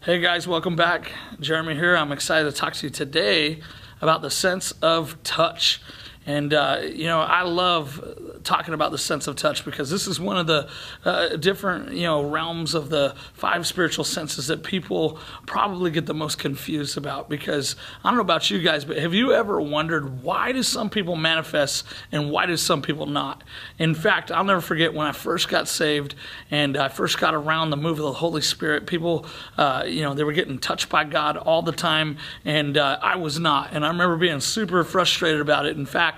Hey guys, welcome back. Jeremy here. I'm excited to talk to you today about the sense of touch. And, uh, you know, I love talking about the sense of touch because this is one of the uh, different, you know, realms of the five spiritual senses that people probably get the most confused about. Because I don't know about you guys, but have you ever wondered why do some people manifest and why do some people not? In fact, I'll never forget when I first got saved and I first got around the move of the Holy Spirit, people, uh, you know, they were getting touched by God all the time, and uh, I was not. And I remember being super frustrated about it. In fact,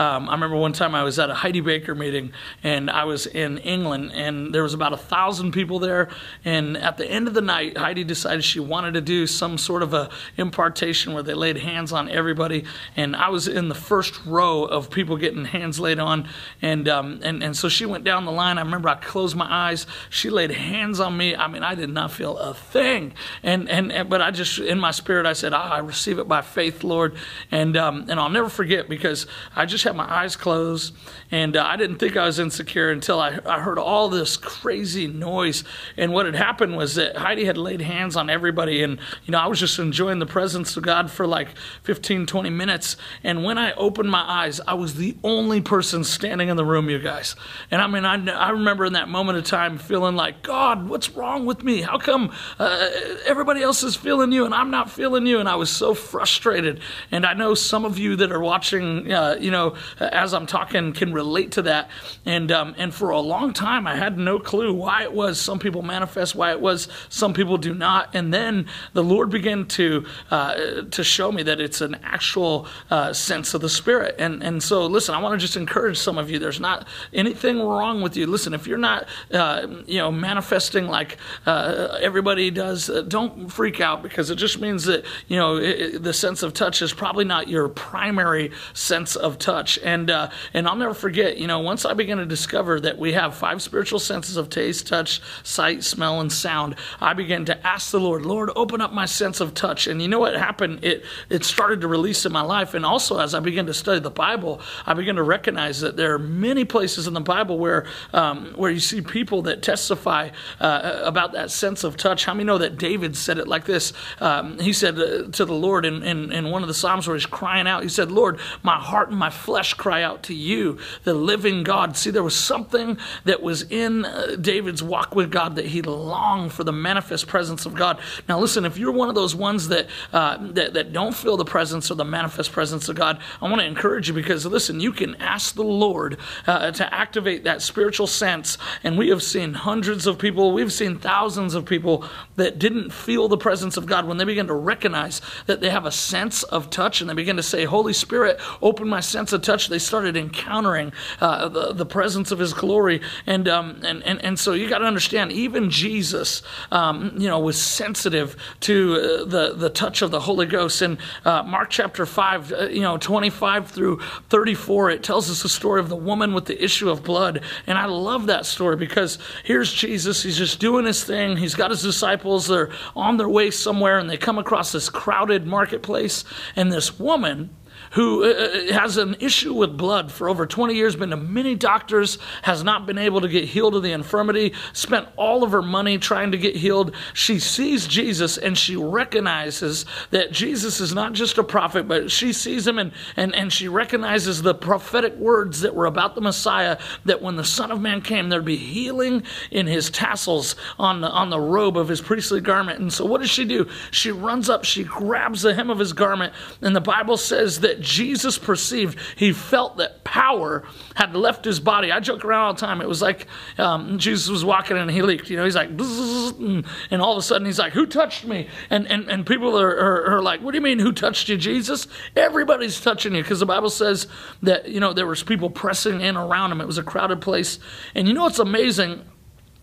um, I remember one time I was at a Heidi Baker meeting and I was in England and there was about a thousand people there. And at the end of the night, Heidi decided she wanted to do some sort of a impartation where they laid hands on everybody. And I was in the first row of people getting hands laid on. And, um, and, and so she went down the line. I remember I closed my eyes. She laid hands on me. I mean, I did not feel a thing. And, and, and but I just, in my spirit, I said, ah, I receive it by faith, Lord. And, um, and I'll never forget because I just had my eyes closed, and uh, I didn't think I was insecure until I, I heard all this crazy noise. And what had happened was that Heidi had laid hands on everybody, and you know I was just enjoying the presence of God for like 15, 20 minutes. And when I opened my eyes, I was the only person standing in the room, you guys. And I mean, I, I remember in that moment of time feeling like, God, what's wrong with me? How come uh, everybody else is feeling you and I'm not feeling you? And I was so frustrated. And I know some of you that are watching, uh, you know, as I'm talking, can relate to that. And um, and for a long time, I had no clue why it was some people manifest, why it was some people do not. And then the Lord began to uh, to show me that it's an actual uh, sense of the Spirit. And and so, listen, I want to just encourage some of you. There's not anything wrong with you. Listen, if you're not uh, you know manifesting like uh, everybody does, uh, don't freak out because it just means that you know it, the sense of touch is probably not your primary sense of touch. And uh, and I'll never forget, you know, once I began to discover that we have five spiritual senses of taste, touch, sight, smell, and sound, I began to ask the Lord, Lord, open up my sense of touch. And you know what happened? It it started to release in my life. And also as I began to study the Bible, I began to recognize that there are many places in the Bible where um, where you see people that testify uh, about that sense of touch. How many know that David said it like this? Um, he said uh, to the Lord in, in, in one of the Psalms where he's crying out, he said, Lord, my heart and my flesh cry out to you, the living God. See, there was something that was in uh, David's walk with God that he longed for the manifest presence of God. Now, listen, if you're one of those ones that, uh, that, that don't feel the presence or the manifest presence of God, I want to encourage you because, listen, you can ask the Lord uh, to activate that spiritual sense. And we have seen hundreds of people, we've seen thousands of people that didn't feel the presence of God when they begin to recognize that they have a sense of touch and they begin to say, Holy Spirit, open my sense of touch they started encountering uh, the, the presence of His glory. And, um, and, and, and so you got to understand, even Jesus, um, you know, was sensitive to uh, the, the touch of the Holy Ghost. In uh, Mark chapter 5, uh, you know, 25 through 34, it tells us the story of the woman with the issue of blood. And I love that story because here's Jesus, he's just doing his thing. He's got his disciples, they're on their way somewhere, and they come across this crowded marketplace. And this woman, who uh, uh, has an issue with blood for over 20 years, been to many doctors, has not been able to get healed of the infirmity, spent all of her money trying to get healed. She sees Jesus and she recognizes that Jesus is not just a prophet, but she sees him and, and, and she recognizes the prophetic words that were about the Messiah that when the Son of Man came, there'd be healing in his tassels on the, on the robe of his priestly garment. And so, what does she do? She runs up, she grabs the hem of his garment, and the Bible says that Jesus perceived. He felt that power had left his body. I joke around all the time. It was like um, Jesus was walking and he leaked. You know, he's like, and all of a sudden he's like, "Who touched me?" And and, and people are, are, are like, "What do you mean, who touched you, Jesus?" Everybody's touching you because the Bible says that you know there was people pressing in around him. It was a crowded place, and you know what's amazing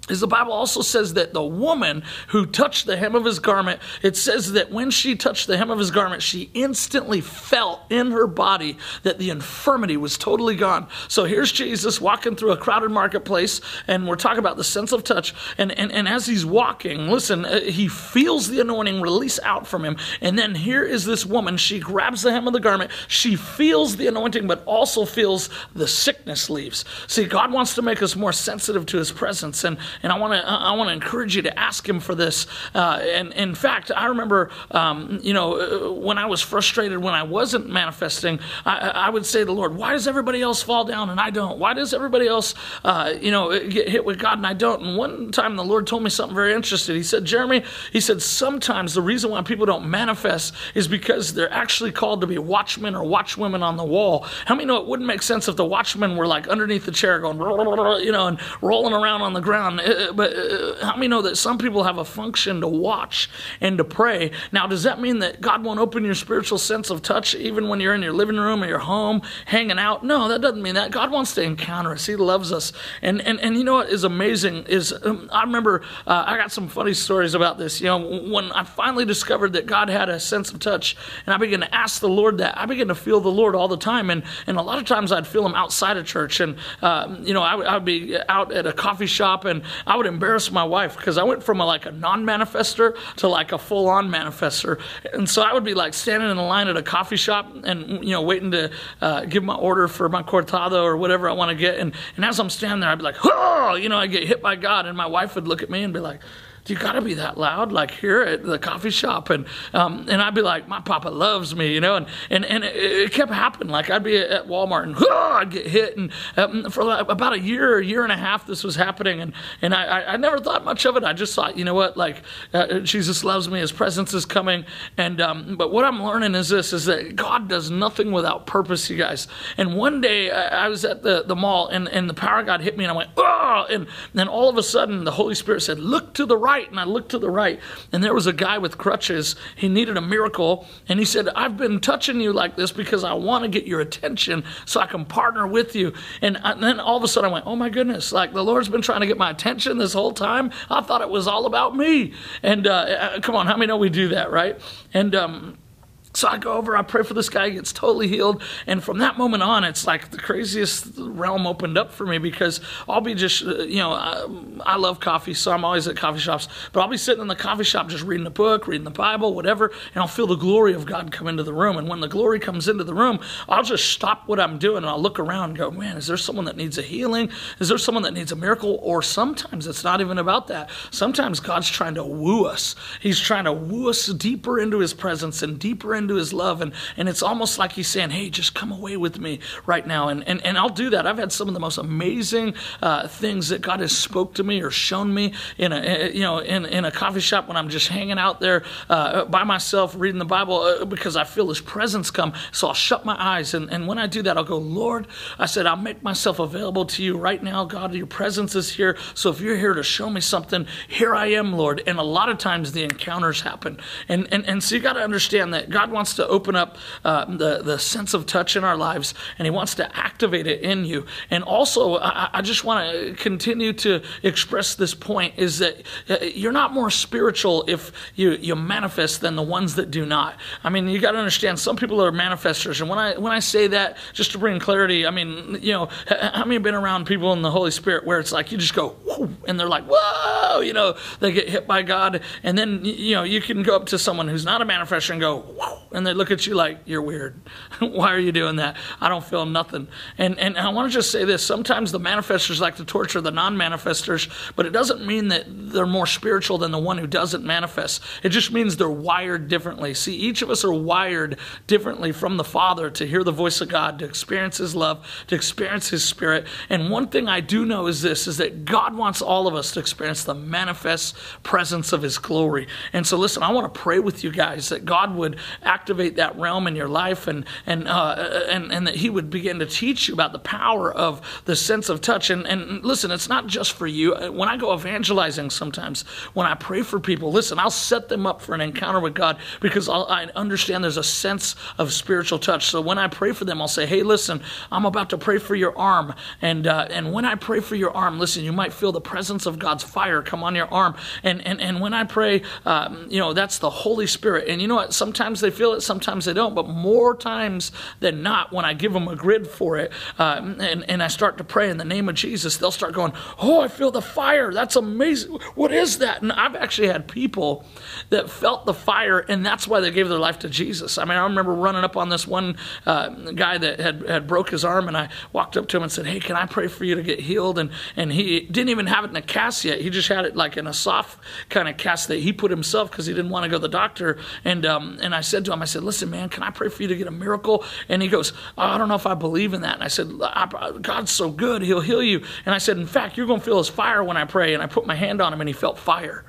is the Bible also says that the woman who touched the hem of his garment, it says that when she touched the hem of his garment, she instantly felt in her body that the infirmity was totally gone. So here's Jesus walking through a crowded marketplace, and we're talking about the sense of touch. And, and, and as he's walking, listen, uh, he feels the anointing release out from him. And then here is this woman. She grabs the hem of the garment. She feels the anointing, but also feels the sickness leaves. See, God wants to make us more sensitive to his presence. And and I want to I want to encourage you to ask Him for this. Uh, and in fact, I remember, um, you know, uh, when I was frustrated when I wasn't manifesting, I, I, would say to the Lord, "Why does everybody else fall down and I don't? Why does everybody else, uh, you know, get hit with God and I don't?" And one time the Lord told me something very interesting. He said, "Jeremy," he said, "sometimes the reason why people don't manifest is because they're actually called to be watchmen or watchwomen on the wall. How many know it wouldn't make sense if the watchmen were like underneath the chair going, you know, and rolling around on the ground? Uh, but uh, how many know that some people have a function to watch and to pray? Now, does that mean that God won't open your spiritual sense of touch even when you're in your living room or your home hanging out? No, that doesn't mean that. God wants to encounter us. He loves us. And and, and you know what is amazing is um, I remember uh, I got some funny stories about this. You know, when I finally discovered that God had a sense of touch, and I began to ask the Lord that, I began to feel the Lord all the time. And and a lot of times I'd feel Him outside of church, and uh, you know I I would be out at a coffee shop, and I would embarrass my wife because I went from a, like a non-manifester to like a full-on manifester, and so I would be like standing in line at a coffee shop and you know waiting to uh, give my order for my cortado or whatever I want to get, and and as I'm standing there, I'd be like, oh, you know, I get hit by God, and my wife would look at me and be like you got to be that loud, like here at the coffee shop. And um, and I'd be like, my papa loves me, you know. And and, and it, it kept happening. Like I'd be at Walmart and I'd get hit. And um, for like about a year, year and a half, this was happening. And and I, I never thought much of it. I just thought, you know what, like uh, Jesus loves me. His presence is coming. And um, but what I'm learning is this: is that God does nothing without purpose, you guys. And one day I, I was at the the mall and and the power of God hit me, and I went, oh, and then all of a sudden the Holy Spirit said, look to the right right and I looked to the right and there was a guy with crutches. He needed a miracle and he said, I've been touching you like this because I want to get your attention so I can partner with you. And, I, and then all of a sudden I went, oh my goodness, like the Lord's been trying to get my attention this whole time. I thought it was all about me. And uh, uh come on, how many know we do that, right? And, um, so I go over, I pray for this guy, he gets totally healed. And from that moment on, it's like the craziest realm opened up for me because I'll be just, uh, you know, I, I, love coffee, so I'm always at coffee shops. But I'll be sitting in the coffee shop just reading a book, reading the Bible, whatever, and I'll feel the glory of God come into the room. And when the glory comes into the room, I'll just stop what I'm doing and I'll look around and go, man, is there someone that needs a healing? Is there someone that needs a miracle? Or sometimes it's not even about that. Sometimes God's trying to woo us, He's trying to woo us deeper into His presence and deeper into into his love. And, and it's almost like he's saying, hey, just come away with me right now. And, and, and I'll do that. I've had some of the most amazing uh, things that God has spoke to me or shown me in a, you know, in, in a coffee shop when I'm just hanging out there uh, by myself reading the Bible uh, because I feel his presence come. So I'll shut my eyes. And, and when I do that, I'll go, Lord, I said, I'll make myself available to you right now. God, your presence is here. So if you're here to show me something, here I am, Lord. And a lot of times the encounters happen. And, and, and so you got to understand that God wants to open up uh, the, the sense of touch in our lives and He wants to activate it in you. And also, I, I just want to continue to express this point is that uh, you're not more spiritual if you, you manifest than the ones that do not. I mean, you got to understand some people are manifestors. And when I, when I say that, just to bring clarity, I mean, you know, how many have been around people in the Holy Spirit where it's like you just go, and they're like, whoa, you know, they get hit by God. And then, you know, you can go up to someone who's not a manifestor and go, and they look at you like you're weird. Why are you doing that? I don't feel nothing. And and I want to just say this: sometimes the manifestors like to torture the non-manifestors, but it doesn't mean that they're more spiritual than the one who doesn't manifest. It just means they're wired differently. See, each of us are wired differently from the Father to hear the voice of God, to experience His love, to experience His Spirit. And one thing I do know is this: is that God wants all of us to experience the manifest presence of His glory. And so, listen, I want to pray with you guys that God would activate that realm in your life and and uh, and and that he would begin to teach you about the power of the sense of touch. And and listen it's not just for you. When I go evangelizing sometimes when I pray for people listen I'll set them up for an encounter with God because I'll, i understand there's a sense of spiritual touch. So when I pray for them I'll say hey listen I'm about to pray for your arm. And uh, and when I pray for your arm listen you might feel the presence of God's fire come on your arm. And and and when I pray um, you know that's the Holy Spirit. And you know what? Sometimes they feel feel it, sometimes they don't. But more times than not, when I give them a grid for it uh, and, and I start to pray in the name of Jesus, they'll start going, Oh, I feel the fire. That's amazing. What is that? And I've actually had people that felt the fire, and that's why they gave their life to Jesus. I mean, I remember running up on this one uh, guy that had, had broke his arm, and I walked up to him and said, Hey, can I pray for you to get healed? And, and he didn't even have it in a cast yet. He just had it like in a soft kind of cast that he put himself because he didn't want to go to the doctor. And, um, and I said to him, I said, Listen, man, can I pray for you to get a miracle? And he goes, oh, I don't know if I believe in that. And I said, God's so good, he'll heal you. And I said, In fact, you're going to feel his fire when I pray. And I put my hand on him, and he felt fire.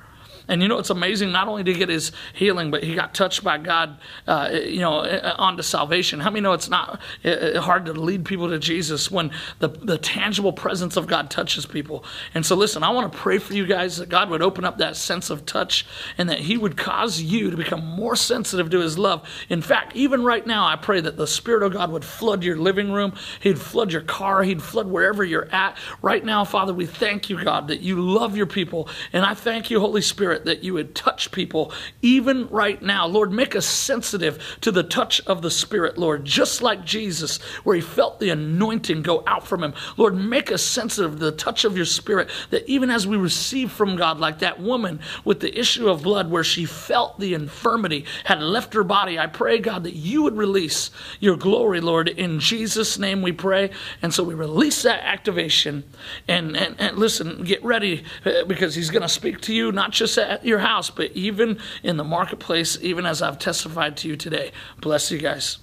And you know, it's amazing. Not only did he get his healing, but he got touched by God, uh, you know, uh, onto salvation. How many know it's not uh, uh, hard to lead people to Jesus when the, the tangible presence of God touches people? And so, listen, I want to pray for you guys that God would open up that sense of touch and that He would cause you to become more sensitive to His love. In fact, even right now, I pray that the Spirit of God would flood your living room, He'd flood your car, He'd flood wherever you're at. Right now, Father, we thank you, God, that you love your people. And I thank you, Holy Spirit Spirit, that you would touch people even right now. Lord, make us sensitive to the touch of the Spirit, Lord, just like Jesus, where he felt the anointing go out from him. Lord, make us sensitive to the touch of your Spirit, that even as we receive from God, like that woman with the issue of blood, where she felt the infirmity had left her body, I pray, God, that you would release your glory, Lord. In Jesus' name we pray. And so we release that activation. And, and, and listen, get ready uh, because he's going to speak to you, not just at your house, but even in the marketplace, even as I've testified to you today. Bless you guys.